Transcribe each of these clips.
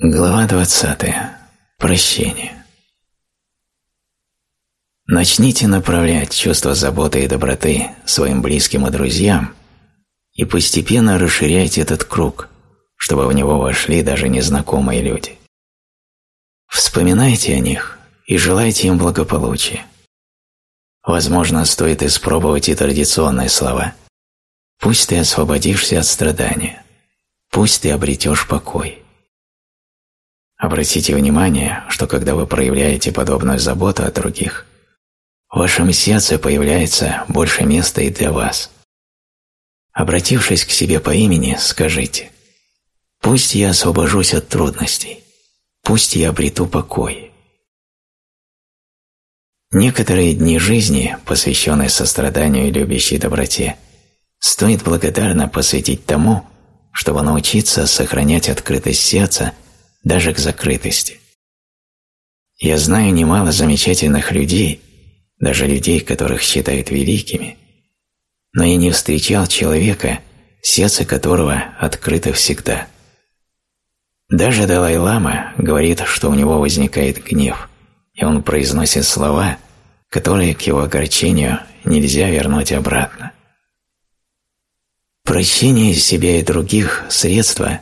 Глава 20. Прощение. Начните направлять чувство заботы и доброты своим близким и друзьям и постепенно расширяйте этот круг, чтобы в него вошли даже незнакомые люди. Вспоминайте о них и желайте им благополучия. Возможно, стоит испробовать и традиционные слова. Пусть ты освободишься от страдания. Пусть ты обретешь покой. Обратите внимание, что когда вы проявляете подобную заботу о других, в вашем сердце появляется больше места и для вас. Обратившись к себе по имени, скажите «Пусть я освобожусь от трудностей, пусть я обрету покой». Некоторые дни жизни, посвященные состраданию и любящей доброте, стоит благодарно посвятить тому, чтобы научиться сохранять открытость сердца даже к закрытости. Я знаю немало замечательных людей, даже людей, которых считают великими, но я не встречал человека, сердце которого открыто всегда. Даже Далай-лама говорит, что у него возникает гнев, и он произносит слова, которые к его огорчению нельзя вернуть обратно. Прощение себя и других – средство,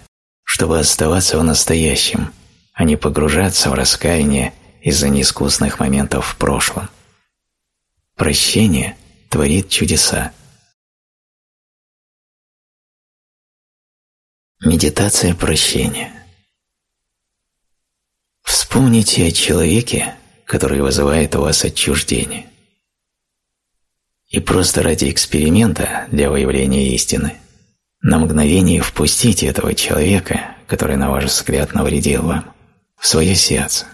чтобы оставаться в настоящем, а не погружаться в раскаяние из-за неискусных моментов в прошлом. Прощение творит чудеса. Медитация прощения. Вспомните о человеке, который вызывает у вас отчуждение. И просто ради эксперимента для выявления истины на мгновение впустите этого человека, который, на ваш взгляд, навредил вам, в свое сердце.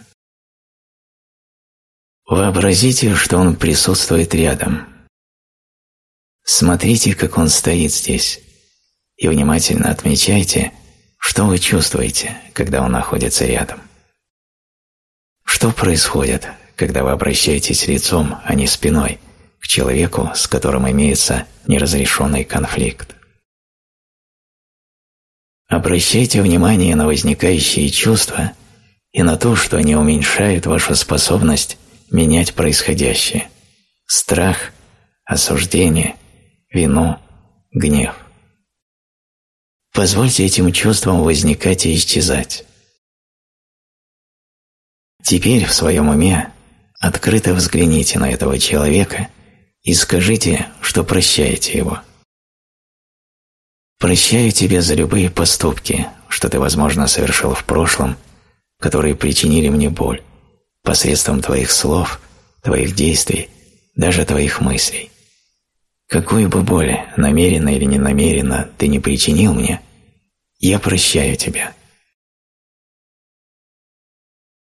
Вообразите, что он присутствует рядом. Смотрите, как он стоит здесь, и внимательно отмечайте, что вы чувствуете, когда он находится рядом. Что происходит, когда вы обращаетесь лицом, а не спиной, к человеку, с которым имеется неразрешенный конфликт? Обращайте внимание на возникающие чувства и на то, что они уменьшают вашу способность менять происходящее. Страх, осуждение, вину, гнев. Позвольте этим чувствам возникать и исчезать. Теперь в своем уме открыто взгляните на этого человека и скажите, что прощаете его. Прощаю тебя за любые поступки, что ты, возможно, совершил в прошлом, которые причинили мне боль, посредством твоих слов, твоих действий, даже твоих мыслей. Какую бы боль, намеренно или ненамеренно, ты не причинил мне, я прощаю тебя.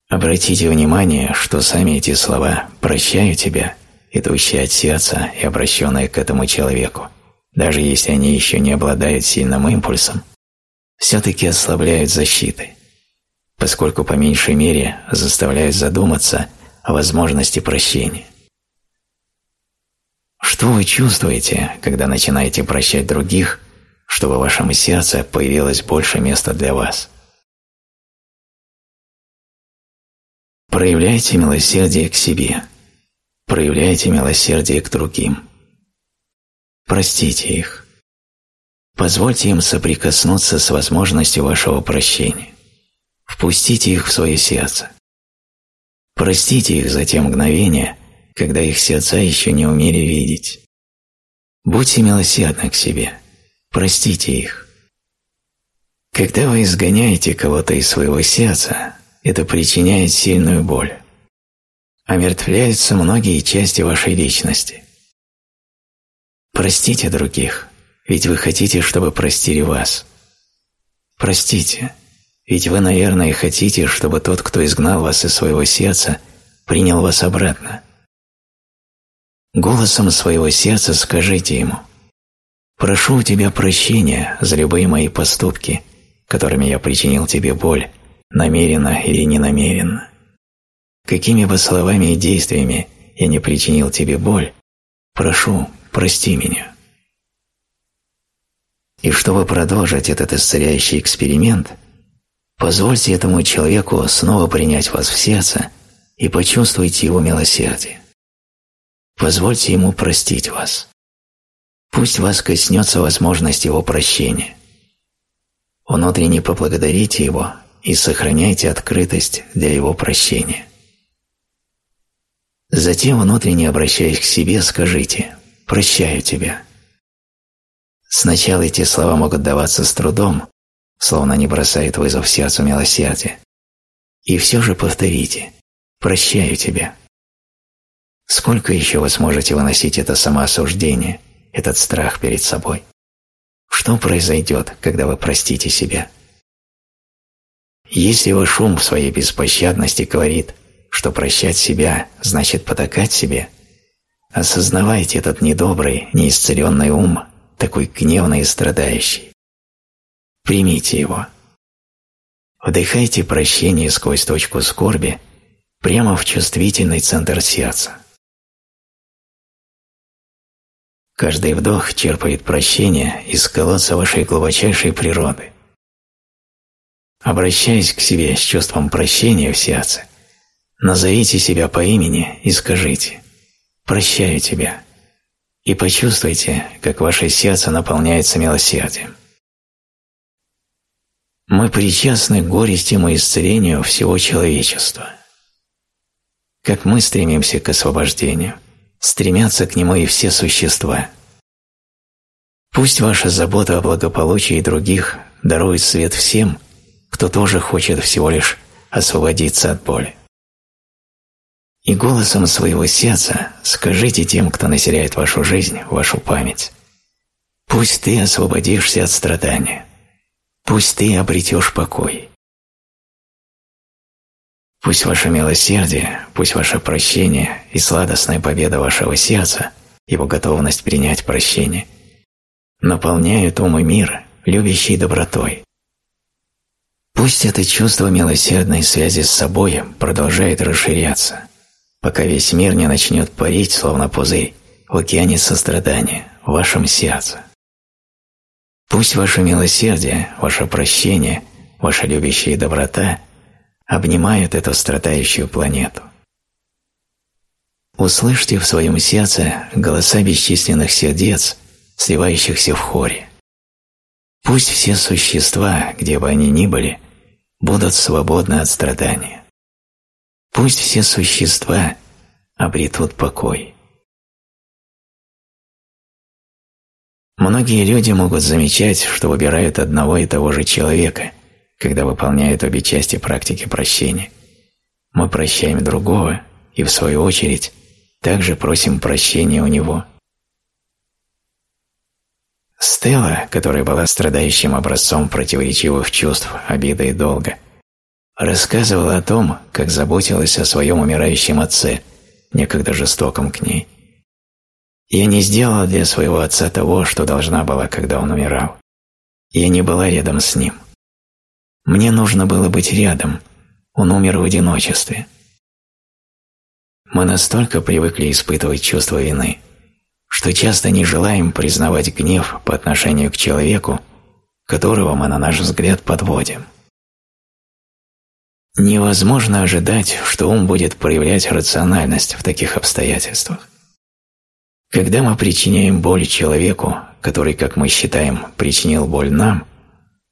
Обратите внимание, что сами эти слова «прощаю тебя», идущие от сердца и обращенные к этому человеку, даже если они еще не обладают сильным импульсом, все-таки ослабляют защиты, поскольку по меньшей мере заставляют задуматься о возможности прощения. Что вы чувствуете, когда начинаете прощать других, чтобы в вашем сердце появилось больше места для вас? Проявляйте милосердие к себе, проявляйте милосердие к другим – Простите их. Позвольте им соприкоснуться с возможностью вашего прощения. Впустите их в свое сердце. Простите их за те мгновения, когда их сердца еще не умели видеть. Будьте милосердны к себе. Простите их. Когда вы изгоняете кого-то из своего сердца, это причиняет сильную боль. Омертвляются многие части вашей личности. Простите других, ведь вы хотите, чтобы простили вас. Простите, ведь вы, наверное, хотите, чтобы тот, кто изгнал вас из своего сердца, принял вас обратно. Голосом своего сердца скажите ему «Прошу у тебя прощения за любые мои поступки, которыми я причинил тебе боль, намеренно или ненамеренно. Какими бы словами и действиями я не причинил тебе боль, прошу, прости меня. И чтобы продолжить этот исцеляющий эксперимент, Позвольте этому человеку снова принять вас в сердце и почувствуйте его милосердие. Позвольте ему простить вас. Пусть вас коснется возможность его прощения. Внутренне поблагодарите его и сохраняйте открытость для его прощения. Затем, внутренне обращаясь к себе, скажите «Прощаю тебя». Сначала эти слова могут даваться с трудом, словно они бросают вызов сердцу милосердия. И все же повторите «Прощаю тебя». Сколько еще вы сможете выносить это самоосуждение, этот страх перед собой? Что произойдет, когда вы простите себя? Если ваш ум в своей беспощадности говорит что прощать себя значит потакать себе, осознавайте этот недобрый, неисцеленный ум, такой гневный и страдающий. Примите его. Вдыхайте прощение сквозь точку скорби прямо в чувствительный центр сердца. Каждый вдох черпает прощение из колодца вашей глубочайшей природы. Обращаясь к себе с чувством прощения в сердце, Назовите себя по имени и скажите «Прощаю тебя» и почувствуйте, как ваше сердце наполняется милосердием. Мы причастны к горестям и исцелению всего человечества. Как мы стремимся к освобождению, стремятся к нему и все существа. Пусть ваша забота о благополучии других дарует свет всем, кто тоже хочет всего лишь освободиться от боли. И голосом своего сердца скажите тем, кто населяет вашу жизнь, вашу память. Пусть ты освободишься от страдания. Пусть ты обретешь покой. Пусть ваше милосердие, пусть ваше прощение и сладостная победа вашего сердца, его готовность принять прощение, наполняют ум и мир, любящей добротой. Пусть это чувство милосердной связи с собой продолжает расширяться – пока весь мир не начнет парить, словно пузырь, в океане сострадания, в вашем сердце. Пусть ваше милосердие, ваше прощение, ваша любящая доброта обнимают эту страдающую планету. Услышьте в своем сердце голоса бесчисленных сердец, сливающихся в хоре. Пусть все существа, где бы они ни были, будут свободны от страдания. Пусть все существа обретут покой. Многие люди могут замечать, что выбирают одного и того же человека, когда выполняют обе части практики прощения. Мы прощаем другого и, в свою очередь, также просим прощения у него. Стелла, которая была страдающим образцом противоречивых чувств, обиды и долга, рассказывала о том, как заботилась о своем умирающем отце, некогда жестоком к ней. Я не сделала для своего отца того, что должна была, когда он умирал. Я не была рядом с ним. Мне нужно было быть рядом. Он умер в одиночестве. Мы настолько привыкли испытывать чувство вины, что часто не желаем признавать гнев по отношению к человеку, которого мы, на наш взгляд, подводим. Невозможно ожидать, что ум будет проявлять рациональность в таких обстоятельствах. Когда мы причиняем боль человеку, который, как мы считаем, причинил боль нам,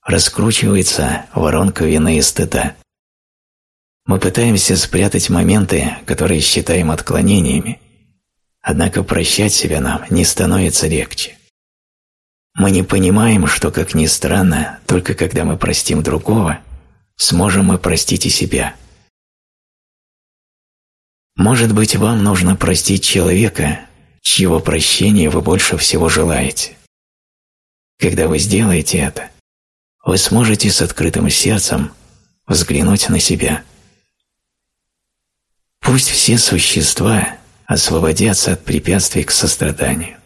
раскручивается воронка вины и стыда. Мы пытаемся спрятать моменты, которые считаем отклонениями, однако прощать себя нам не становится легче. Мы не понимаем, что, как ни странно, только когда мы простим другого – сможем мы простить и себя. Может быть, вам нужно простить человека, чьего прощения вы больше всего желаете. Когда вы сделаете это, вы сможете с открытым сердцем взглянуть на себя. Пусть все существа освободятся от препятствий к состраданию.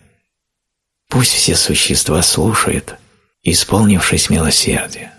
Пусть все существа слушают, исполнившись милосердия.